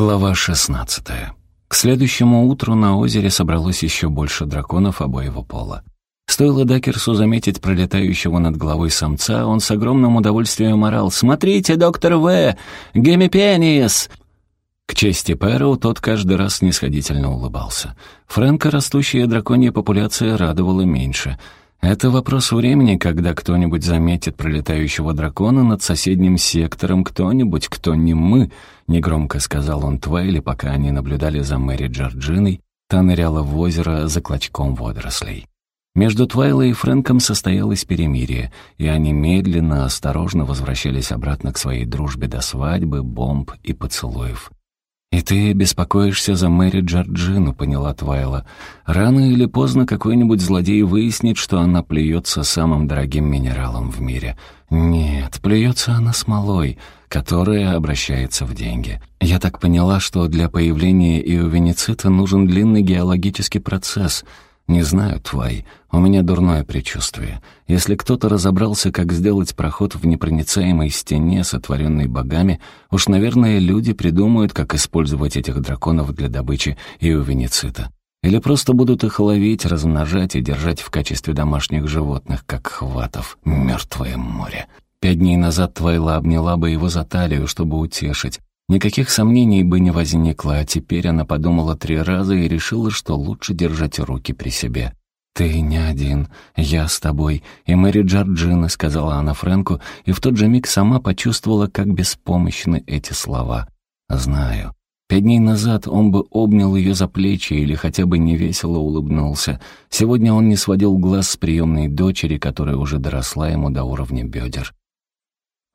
Глава 16. К следующему утру на озере собралось еще больше драконов обоего пола. Стоило Дакерсу заметить пролетающего над головой самца, он с огромным удовольствием орал «Смотрите, доктор В! Гемипениес!» К чести Пэроу тот каждый раз снисходительно улыбался. Фрэнка растущая драконья популяция радовала меньше — это вопрос времени, когда кто-нибудь заметит пролетающего дракона над соседним сектором, кто-нибудь, кто не мы, негромко сказал он Твайли, пока они наблюдали за Мэри Джорджиной, та ныряла в озеро за клочком водорослей. Между Твайлой и Фрэнком состоялось перемирие, и они медленно, осторожно возвращались обратно к своей дружбе до свадьбы, бомб и поцелуев. «И ты беспокоишься за Мэри Джорджину», — поняла Твайла. «Рано или поздно какой-нибудь злодей выяснит, что она плюется самым дорогим минералом в мире. Нет, плюется она смолой, которая обращается в деньги. Я так поняла, что для появления иовеницита нужен длинный геологический процесс — «Не знаю, Твай, у меня дурное предчувствие. Если кто-то разобрался, как сделать проход в непроницаемой стене, сотворенной богами, уж, наверное, люди придумают, как использовать этих драконов для добычи и у венецита. Или просто будут их ловить, размножать и держать в качестве домашних животных, как хватов. Мертвое море». Пять дней назад Твайла обняла бы его за талию, чтобы утешить, Никаких сомнений бы не возникло, а теперь она подумала три раза и решила, что лучше держать руки при себе. «Ты не один, я с тобой, и Мэри Джорджина», — сказала она Фрэнку, и в тот же миг сама почувствовала, как беспомощны эти слова. «Знаю». Пять дней назад он бы обнял ее за плечи или хотя бы невесело улыбнулся. Сегодня он не сводил глаз с приемной дочери, которая уже доросла ему до уровня бедер.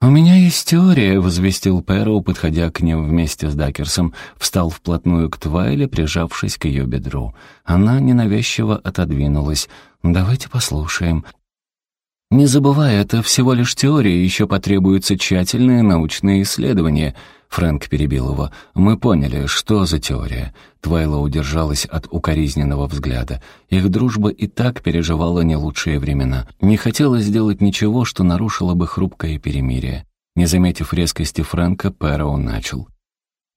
«У меня есть теория», — возвестил Пэроу, подходя к ним вместе с Дакерсом, встал вплотную к Твайле, прижавшись к ее бедру. Она ненавязчиво отодвинулась. «Давайте послушаем». «Не забывай, это всего лишь теория, еще потребуются тщательные научные исследования», Фрэнк перебил его. «Мы поняли, что за теория?» Твайла удержалась от укоризненного взгляда. Их дружба и так переживала не лучшие времена. Не хотела сделать ничего, что нарушило бы хрупкое перемирие. Не заметив резкости Фрэнка, Пэроу начал.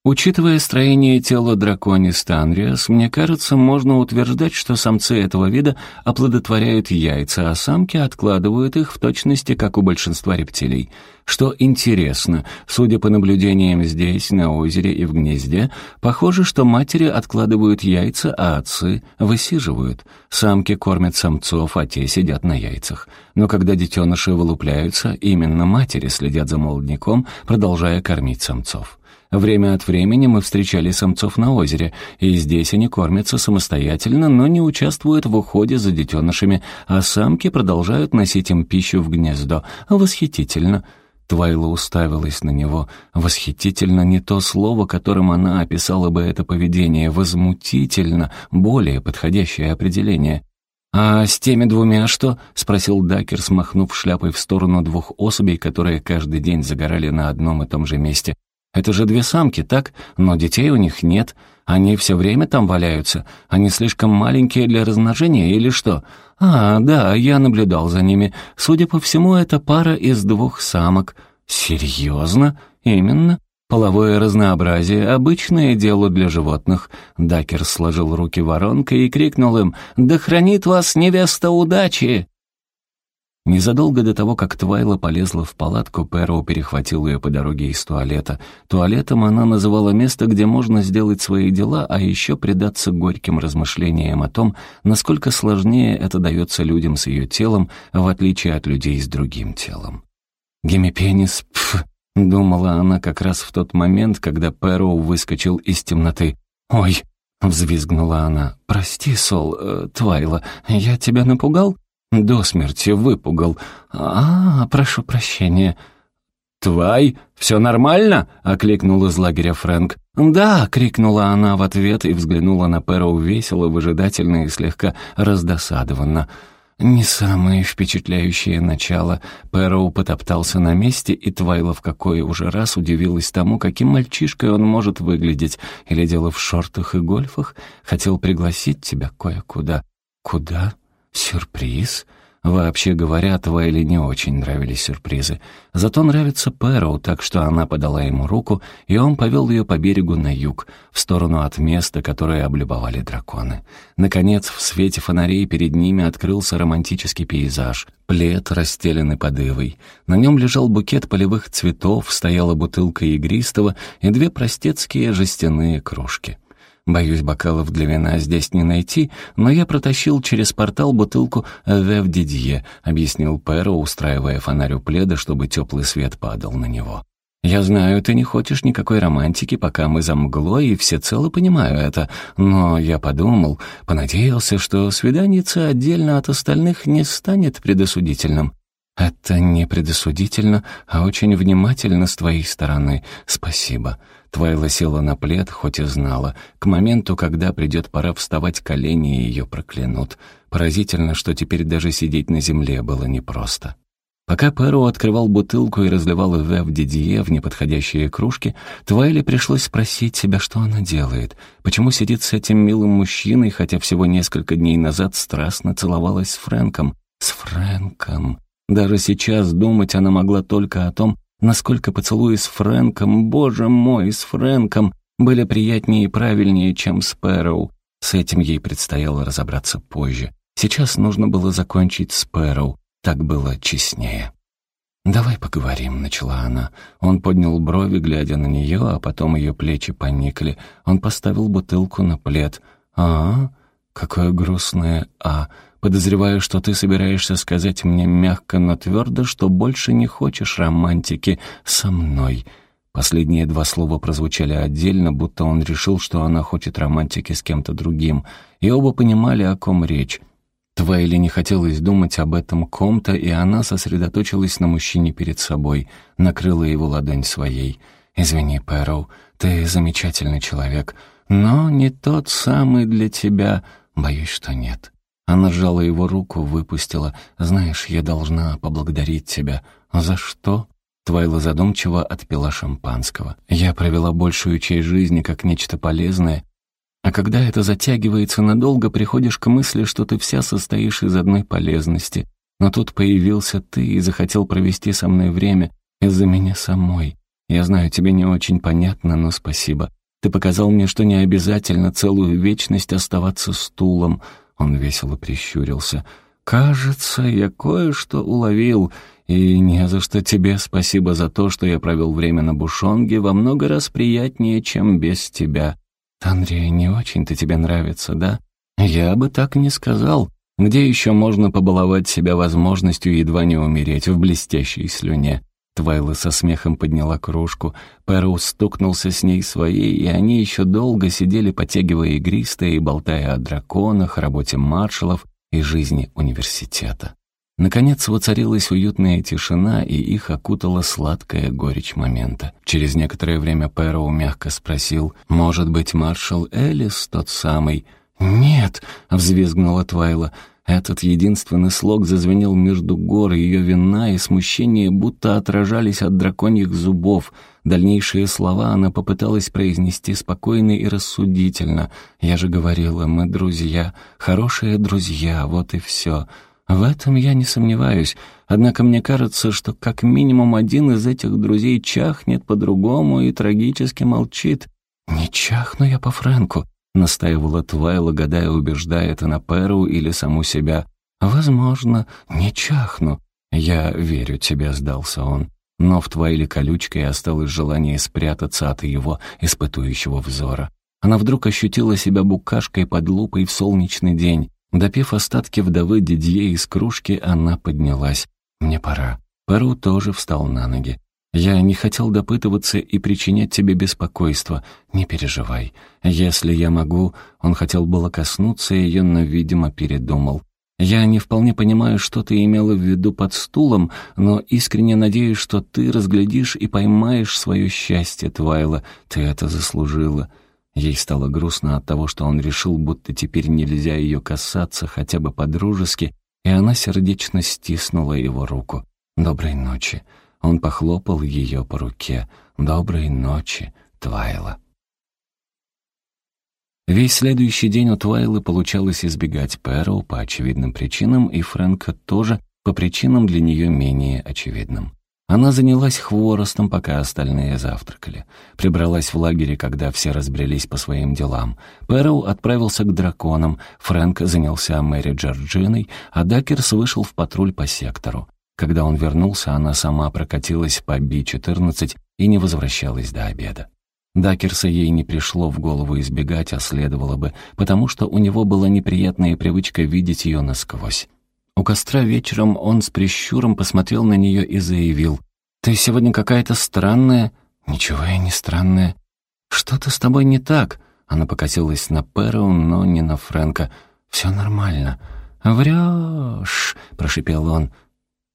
Учитывая строение тела дракониста Андреас, мне кажется, можно утверждать, что самцы этого вида оплодотворяют яйца, а самки откладывают их в точности, как у большинства рептилий. Что интересно, судя по наблюдениям здесь, на озере и в гнезде, похоже, что матери откладывают яйца, а отцы высиживают. Самки кормят самцов, а те сидят на яйцах. Но когда детеныши вылупляются, именно матери следят за молодняком, продолжая кормить самцов. Время от времени мы встречали самцов на озере, и здесь они кормятся самостоятельно, но не участвуют в уходе за детенышами, а самки продолжают носить им пищу в гнездо. Восхитительно. Твайла уставилась на него. Восхитительно не то слово, которым она описала бы это поведение. Возмутительно, более подходящее определение. «А с теми двумя что?» — спросил Дакер, смахнув шляпой в сторону двух особей, которые каждый день загорали на одном и том же месте. Это же две самки, так? Но детей у них нет. Они все время там валяются. Они слишком маленькие для размножения или что? А, да, я наблюдал за ними. Судя по всему, это пара из двух самок. Серьезно? Именно. Половое разнообразие — обычное дело для животных. Дакер сложил руки воронкой и крикнул им «Да хранит вас невеста удачи!» Незадолго до того, как Твайла полезла в палатку, Пэроу перехватил ее по дороге из туалета. Туалетом она называла место, где можно сделать свои дела, а еще предаться горьким размышлениям о том, насколько сложнее это дается людям с ее телом, в отличие от людей с другим телом. «Гемипенис, пф!» — думала она как раз в тот момент, когда Пэроу выскочил из темноты. «Ой!» — взвизгнула она. «Прости, Сол, э, Твайла, я тебя напугал?» До смерти выпугал. А, прошу прощения. «Твай, все нормально?» — окликнул из лагеря Фрэнк. «Да!» — крикнула она в ответ и взглянула на Пэроу весело, выжидательно и слегка раздосадованно. Не самое впечатляющее начало. Пэроу потоптался на месте, и Твайла в какой уже раз удивилась тому, каким мальчишкой он может выглядеть. Или дело в шортах и гольфах. Хотел пригласить тебя кое-куда. Куда? «Сюрприз? Вообще говоря, Твайли не очень нравились сюрпризы. Зато нравится Пэроу, так что она подала ему руку, и он повел ее по берегу на юг, в сторону от места, которое облюбовали драконы. Наконец, в свете фонарей перед ними открылся романтический пейзаж. Плед, расстеленный под ивой. На нем лежал букет полевых цветов, стояла бутылка игристого и две простецкие жестяные кружки. Боюсь, бокалов для вина здесь не найти, но я протащил через портал бутылку «Вев Дидье», — объяснил Перо, устраивая фонарь у пледа, чтобы теплый свет падал на него. «Я знаю, ты не хочешь никакой романтики, пока мы за мглой, и всецело понимаю это, но я подумал, понадеялся, что свиданица отдельно от остальных не станет предосудительным. «Это не предосудительно, а очень внимательно с твоей стороны. Спасибо». Твайла села на плед, хоть и знала. К моменту, когда придет пора вставать, колени ее проклянут. Поразительно, что теперь даже сидеть на земле было непросто. Пока Перу открывал бутылку и разливал в Дидье в неподходящие кружки, Твайле пришлось спросить себя, что она делает. Почему сидит с этим милым мужчиной, хотя всего несколько дней назад страстно целовалась с Фрэнком? С Фрэнком. Даже сейчас думать она могла только о том, насколько поцелуи с Фрэнком, боже мой, с Фрэнком, были приятнее и правильнее, чем с Пэроу. С этим ей предстояло разобраться позже. Сейчас нужно было закончить с Пэроу, так было честнее. «Давай поговорим», — начала она. Он поднял брови, глядя на нее, а потом ее плечи поникли. Он поставил бутылку на плед. «А, какое грустное «а». Подозреваю, что ты собираешься сказать мне мягко, но твердо, что больше не хочешь романтики со мной». Последние два слова прозвучали отдельно, будто он решил, что она хочет романтики с кем-то другим, и оба понимали, о ком речь. Твайли не хотелось думать об этом ком-то, и она сосредоточилась на мужчине перед собой, накрыла его ладонь своей. «Извини, Пэроу, ты замечательный человек, но не тот самый для тебя. Боюсь, что нет». Она сжала его руку, выпустила. «Знаешь, я должна поблагодарить тебя». «За что?» Твайла задумчиво отпила шампанского. «Я провела большую часть жизни как нечто полезное, а когда это затягивается надолго, приходишь к мысли, что ты вся состоишь из одной полезности. Но тут появился ты и захотел провести со мной время из-за меня самой. Я знаю, тебе не очень понятно, но спасибо. Ты показал мне, что не обязательно целую вечность оставаться стулом, он весело прищурился. «Кажется, я кое-что уловил, и не за что тебе спасибо за то, что я провел время на Бушонге во много раз приятнее, чем без тебя. Андрей, не очень-то тебе нравится, да? Я бы так не сказал. Где еще можно побаловать себя возможностью едва не умереть в блестящей слюне? Твайла со смехом подняла кружку, Пэроу стукнулся с ней своей, и они еще долго сидели, потягивая игристое и болтая о драконах, работе маршалов и жизни университета. Наконец воцарилась уютная тишина, и их окутала сладкая горечь момента. Через некоторое время Пэроу мягко спросил, «Может быть, маршал Элис тот самый?» «Нет», — взвизгнула Твайла, — этот единственный слог зазвенел между гор, ее вина и смущение будто отражались от драконьих зубов. Дальнейшие слова она попыталась произнести спокойно и рассудительно. «Я же говорила, мы друзья, хорошие друзья, вот и все». В этом я не сомневаюсь, однако мне кажется, что как минимум один из этих друзей чахнет по-другому и трагически молчит. «Не чахну я по Фрэнку», настаивала Твайла, гадая, убеждает она Перу или саму себя. «Возможно, не чахну». «Я верю тебе», — сдался он. Но в Твайле колючкой осталось желание спрятаться от его испытующего взора. Она вдруг ощутила себя букашкой под лупой в солнечный день. Допив остатки вдовы Дидье из кружки, она поднялась. «Мне пора». Перу тоже встал на ноги. Я не хотел допытываться и причинять тебе беспокойство. Не переживай. Если я могу...» Он хотел было коснуться ее, но, видимо, передумал. «Я не вполне понимаю, что ты имела в виду под стулом, но искренне надеюсь, что ты разглядишь и поймаешь свое счастье, Твайла. Ты это заслужила». Ей стало грустно от того, что он решил, будто теперь нельзя ее касаться хотя бы по-дружески, и она сердечно стиснула его руку. «Доброй ночи». Он похлопал ее по руке. «Доброй ночи, Твайла». Весь следующий день у Твайлы получалось избегать Пэроу по очевидным причинам, и Фрэнка тоже по причинам для нее менее очевидным. Она занялась хворостом, пока остальные завтракали. Прибралась в лагере, когда все разбрелись по своим делам. Пэроу отправился к драконам, Фрэнк занялся Мэри Джорджиной, а Дакерс вышел в патруль по сектору. Когда он вернулся, она сама прокатилась по Би-14 и не возвращалась до обеда. Дакерса ей не пришло в голову избегать, а следовало бы, потому что у него была неприятная привычка видеть ее насквозь. У костра вечером он с прищуром посмотрел на нее и заявил, «Ты сегодня какая-то странная». «Ничего я не странная». «Что-то с тобой не так?» Она покосилась на Перу, но не на Фрэнка. «Все нормально». «Врешь», — прошипел он.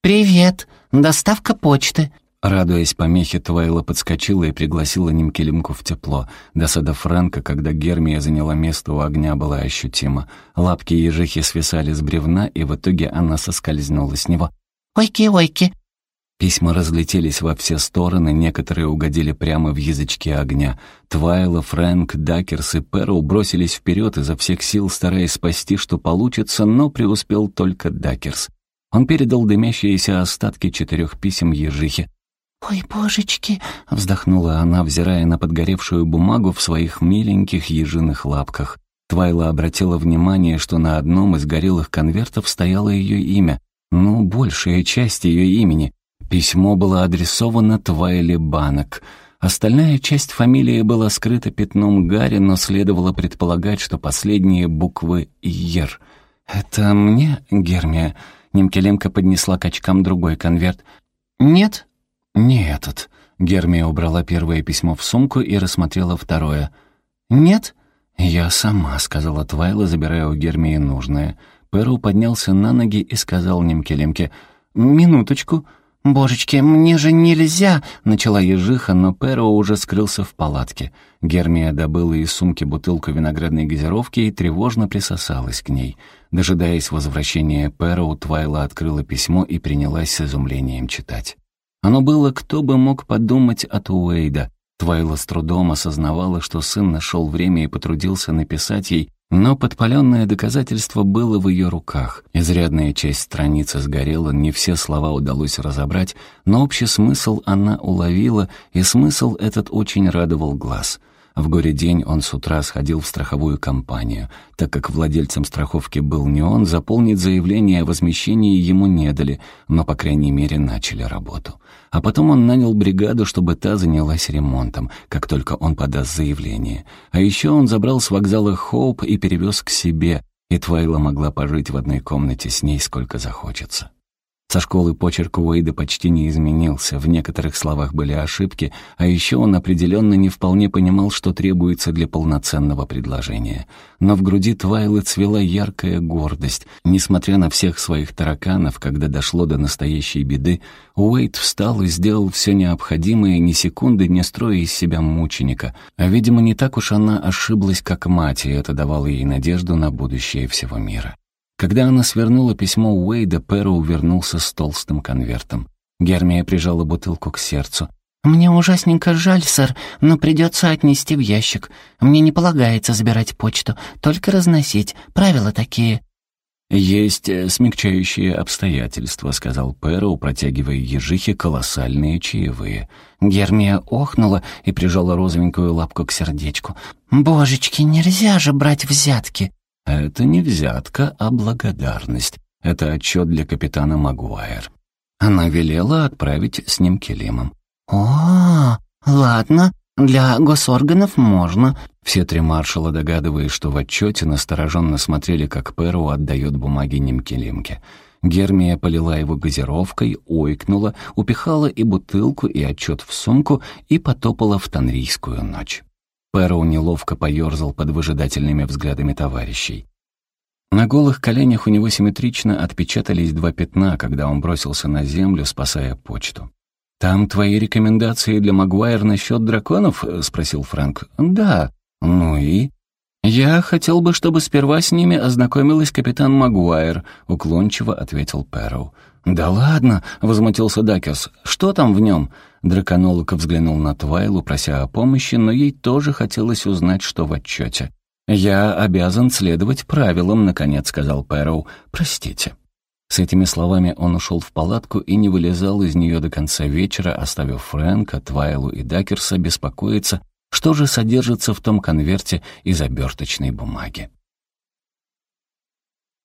«Привет, доставка почты», Радуясь помехе, Твайла подскочила и пригласила Немкелимку в тепло. Досада Фрэнка, когда Гермия заняла место у огня, была ощутима. Лапки ежихи свисали с бревна, и в итоге она соскользнула с него. «Ойки-ойки!» Письма разлетелись во все стороны, некоторые угодили прямо в язычки огня. Твайла, Фрэнк, Дакерс и Перл бросились вперед изо всех сил, стараясь спасти, что получится, но преуспел только Дакерс. Он передал дымящиеся остатки четырех писем ежихе, «Ой, божечки!» — вздохнула она, взирая на подгоревшую бумагу в своих миленьких ежиных лапках. Твайла обратила внимание, что на одном из горелых конвертов стояло ее имя, ну, большая часть ее имени. Письмо было адресовано Твайле Банок. Остальная часть фамилии была скрыта пятном Гарри, но следовало предполагать, что последние буквы «Ер». «Это мне, Гермия?» Немкелемка поднесла к очкам другой конверт. «Нет?» «Не этот». Гермия убрала первое письмо в сумку и рассмотрела второе. «Нет?» «Я сама», — сказала Твайла, забирая у Гермии нужное. Перу поднялся на ноги и сказал Немкелемке, «Минуточку». «Божечки, мне же нельзя!» — начала ежиха, но Перо уже скрылся в палатке. Гермия добыла из сумки бутылку виноградной газировки и тревожно присосалась к ней. Дожидаясь возвращения Перо, Твайла открыла письмо и принялась с изумлением читать. Оно было, кто бы мог подумать от Уэйда. Твайла с трудом осознавала, что сын нашел время и потрудился написать ей, но подпаленное доказательство было в ее руках. Изрядная часть страницы сгорела, не все слова удалось разобрать, но общий смысл она уловила, и смысл этот очень радовал глаз — в горе-день он с утра сходил в страховую компанию. Так как владельцем страховки был не он, заполнить заявление о возмещении ему не дали, но, по крайней мере, начали работу. А потом он нанял бригаду, чтобы та занялась ремонтом, как только он подаст заявление. А еще он забрал с вокзала Хоуп и перевез к себе, и Твайла могла пожить в одной комнате с ней сколько захочется. Со школы почерк Уэйда почти не изменился, в некоторых словах были ошибки, а еще он определенно не вполне понимал, что требуется для полноценного предложения. Но в груди Твайлы цвела яркая гордость. Несмотря на всех своих тараканов, когда дошло до настоящей беды, Уэйд встал и сделал все необходимое, ни секунды не строя из себя мученика. А, видимо, не так уж она ошиблась, как мать, и это давало ей надежду на будущее всего мира. Когда она свернула письмо Уэйда, Перо увернулся с толстым конвертом. Гермия прижала бутылку к сердцу. «Мне ужасненько жаль, сэр, но придется отнести в ящик. Мне не полагается забирать почту, только разносить. Правила такие». «Есть э, смягчающие обстоятельства», — сказал Перо, протягивая ежихе колоссальные чаевые. Гермия охнула и прижала розовенькую лапку к сердечку. «Божечки, нельзя же брать взятки!» Это не взятка, а благодарность. Это отчет для капитана Магуайр. Она велела отправить с ним Келимом. «О, ладно, для госорганов можно». Все три маршала, догадываясь, что в отчете настороженно смотрели, как Перу отдает бумаги Немкелимке. Гермия полила его газировкой, ойкнула, упихала и бутылку, и отчет в сумку и потопала в Танрийскую ночь. Пэроу неловко поерзал под выжидательными взглядами товарищей. На голых коленях у него симметрично отпечатались два пятна, когда он бросился на землю, спасая почту. «Там твои рекомендации для Магуайр насчет драконов?» — спросил Фрэнк. «Да. Ну и?» «Я хотел бы, чтобы сперва с ними ознакомилась капитан Магуайр», — уклончиво ответил Пэроу. «Да ладно», — возмутился Дакерс. «Что там в нем?» Драконолог взглянул на Твайлу, прося о помощи, но ей тоже хотелось узнать, что в отчете. «Я обязан следовать правилам», — наконец сказал Пэроу. «Простите». С этими словами он ушел в палатку и не вылезал из нее до конца вечера, оставив Фрэнка, Твайлу и Дакерса беспокоиться, что же содержится в том конверте из оберточной бумаги.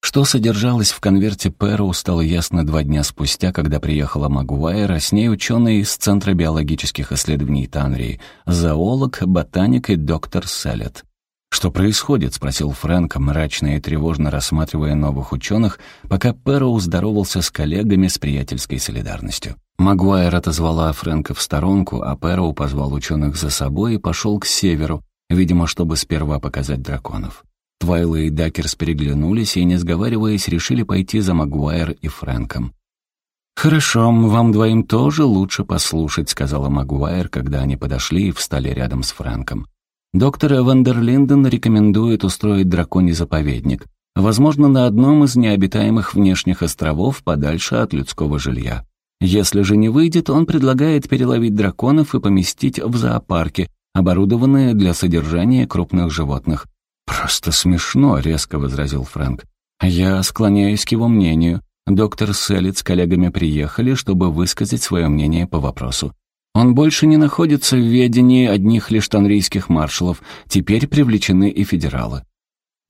Что содержалось в конверте Пэроу, стало ясно два дня спустя, когда приехала Магуайр, а с ней ученый из Центра биологических исследований Танрии, зоолог, ботаник и доктор Селлет. «Что происходит?» — спросил Фрэнк, мрачно и тревожно рассматривая новых ученых, пока Пэроу здоровался с коллегами с приятельской солидарностью. Магуайр отозвала Фрэнка в сторонку, а Пэроу позвал ученых за собой и пошел к северу, видимо, чтобы сперва показать драконов. Твайла и Дакерс переглянулись и, не сговариваясь, решили пойти за Магуайр и Фрэнком. «Хорошо, вам двоим тоже лучше послушать», — сказала Магуайр, когда они подошли и встали рядом с Фрэнком. Доктор Вандерлинден рекомендует устроить драконий заповедник, возможно, на одном из необитаемых внешних островов подальше от людского жилья. Если же не выйдет, он предлагает переловить драконов и поместить в зоопарке, оборудованные для содержания крупных животных. «Просто смешно», — резко возразил Фрэнк. «Я склоняюсь к его мнению. Доктор Селлит с коллегами приехали, чтобы высказать свое мнение по вопросу. Он больше не находится в ведении одних лишь танрийских маршалов, теперь привлечены и федералы.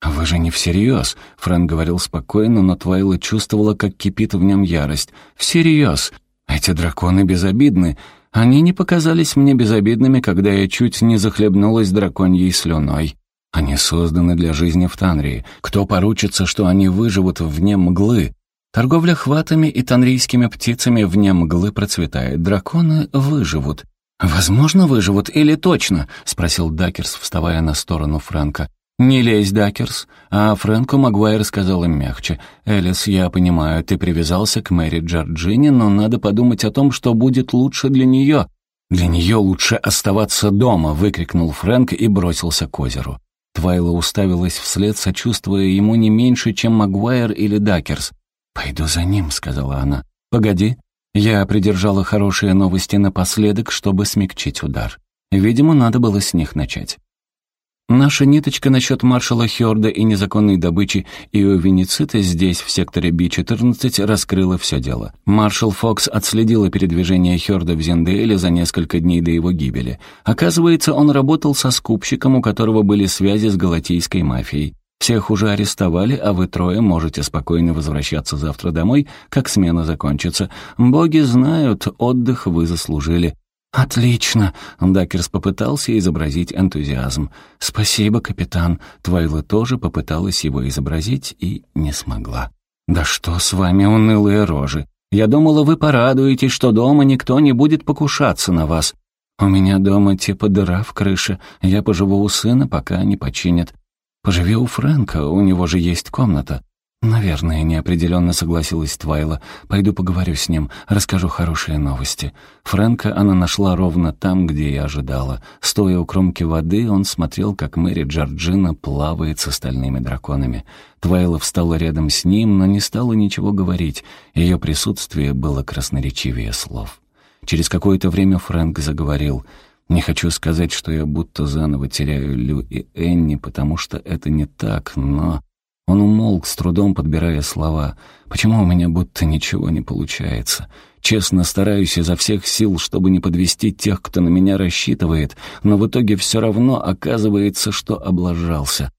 «Вы же не всерьез», — Фрэнк говорил спокойно, но Твайла чувствовала, как кипит в нем ярость. «Всерьез. Эти драконы безобидны. Они не показались мне безобидными, когда я чуть не захлебнулась драконьей слюной. Они созданы для жизни в Танрии. Кто поручится, что они выживут вне мглы? Торговля хватами и танрийскими птицами вне мглы процветает. Драконы выживут. «Возможно, выживут или точно?» — спросил Дакерс, вставая на сторону Фрэнка. «Не лезь, Дакерс». А Фрэнку Магуайр сказал им мягче. «Элис, я понимаю, ты привязался к Мэри Джорджини, но надо подумать о том, что будет лучше для нее». «Для нее лучше оставаться дома!» — выкрикнул Фрэнк и бросился к озеру. Твайла уставилась вслед, сочувствуя ему не меньше, чем Магуайр или Дакерс. «Пойду за ним», — сказала она. «Погоди». Я придержала хорошие новости напоследок, чтобы смягчить удар. Видимо, надо было с них начать. Наша ниточка насчет маршала Хёрда и незаконной добычи иовеницита здесь, в секторе Би-14, раскрыла все дело. Маршал Фокс отследила передвижение Хёрда в Зендейле за несколько дней до его гибели. Оказывается, он работал со скупщиком, у которого были связи с галатийской мафией. Всех уже арестовали, а вы трое можете спокойно возвращаться завтра домой, как смена закончится. Боги знают, отдых вы заслужили. «Отлично!» — Дакерс попытался изобразить энтузиазм. «Спасибо, капитан!» Твайла тоже попыталась его изобразить и не смогла. «Да что с вами, унылые рожи! Я думала, вы порадуетесь, что дома никто не будет покушаться на вас. У меня дома типа дыра в крыше. Я поживу у сына, пока не починят. Поживи у Фрэнка, у него же есть комната. «Наверное, неопределенно согласилась Твайла. Пойду поговорю с ним, расскажу хорошие новости». Фрэнка она нашла ровно там, где и ожидала. Стоя у кромки воды, он смотрел, как Мэри Джорджина плавает с остальными драконами. Твайла встала рядом с ним, но не стала ничего говорить. Ее присутствие было красноречивее слов. Через какое-то время Фрэнк заговорил. «Не хочу сказать, что я будто заново теряю Лю и Энни, потому что это не так, но...» Он умолк, с трудом подбирая слова. «Почему у меня будто ничего не получается? Честно стараюсь изо всех сил, чтобы не подвести тех, кто на меня рассчитывает, но в итоге все равно оказывается, что облажался».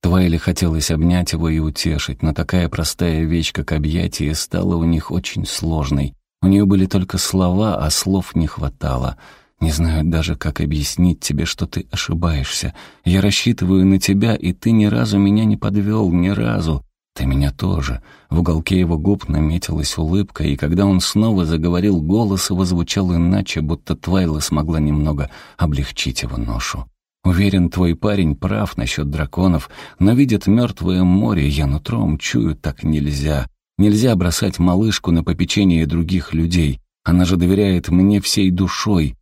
Твайли хотелось обнять его и утешить, но такая простая вещь, как объятие, стала у них очень сложной. У нее были только слова, а слов не хватало — не знаю даже, как объяснить тебе, что ты ошибаешься. Я рассчитываю на тебя, и ты ни разу меня не подвел, ни разу. Ты меня тоже. В уголке его губ наметилась улыбка, и когда он снова заговорил, голос его звучал иначе, будто Твайла смогла немного облегчить его ношу. Уверен, твой парень прав насчет драконов, но видит мертвое море, я нутром чую, так нельзя. Нельзя бросать малышку на попечение других людей. Она же доверяет мне всей душой.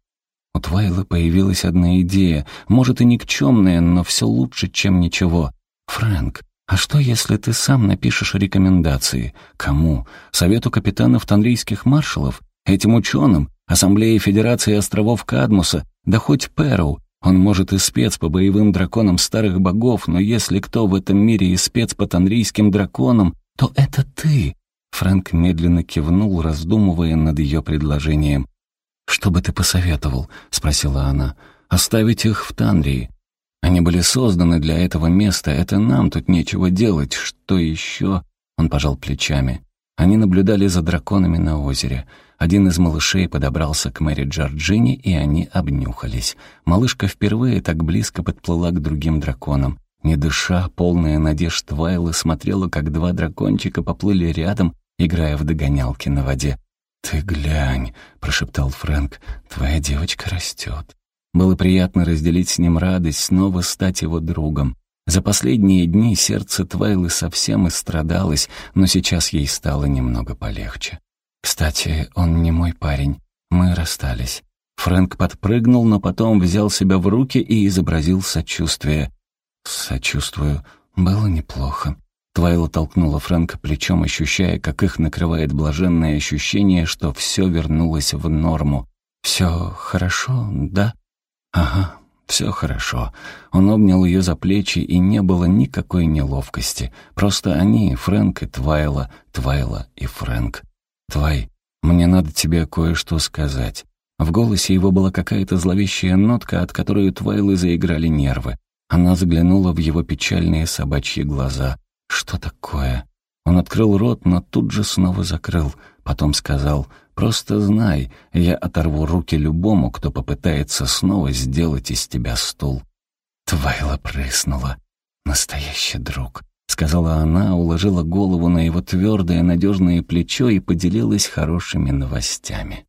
У Твайлы появилась одна идея, может и никчемная, но все лучше, чем ничего. «Фрэнк, а что, если ты сам напишешь рекомендации? Кому? Совету капитанов танрийских маршалов? Этим ученым? Ассамблее Федерации островов Кадмуса? Да хоть Перу? Он, может, и спец по боевым драконам старых богов, но если кто в этом мире и спец по танрийским драконам, то это ты!» Фрэнк медленно кивнул, раздумывая над ее предложением. «Что бы ты посоветовал?» — спросила она. «Оставить их в Танрии. Они были созданы для этого места, это нам тут нечего делать. Что еще?» Он пожал плечами. Они наблюдали за драконами на озере. Один из малышей подобрался к Мэри Джорджини, и они обнюхались. Малышка впервые так близко подплыла к другим драконам. Не дыша, полная надежд Вайлы смотрела, как два дракончика поплыли рядом, играя в догонялки на воде. «Ты глянь», — прошептал Фрэнк, — «твоя девочка растет». Было приятно разделить с ним радость, снова стать его другом. За последние дни сердце Твайлы совсем истрадалось, но сейчас ей стало немного полегче. «Кстати, он не мой парень. Мы расстались». Фрэнк подпрыгнул, но потом взял себя в руки и изобразил сочувствие. «Сочувствую. Было неплохо». Твайла толкнула Фрэнка плечом, ощущая, как их накрывает блаженное ощущение, что все вернулось в норму. «Все хорошо, да?» «Ага, все хорошо». Он обнял ее за плечи, и не было никакой неловкости. Просто они, Фрэнк и Твайла, Твайла и Фрэнк. «Твай, мне надо тебе кое-что сказать». В голосе его была какая-то зловещая нотка, от которой у Твайлы заиграли нервы. Она заглянула в его печальные собачьи глаза. «Что такое?» Он открыл рот, но тут же снова закрыл. Потом сказал, «Просто знай, я оторву руки любому, кто попытается снова сделать из тебя стул». Твайла прыснула. «Настоящий друг», — сказала она, уложила голову на его твердое, надежное плечо и поделилась хорошими новостями.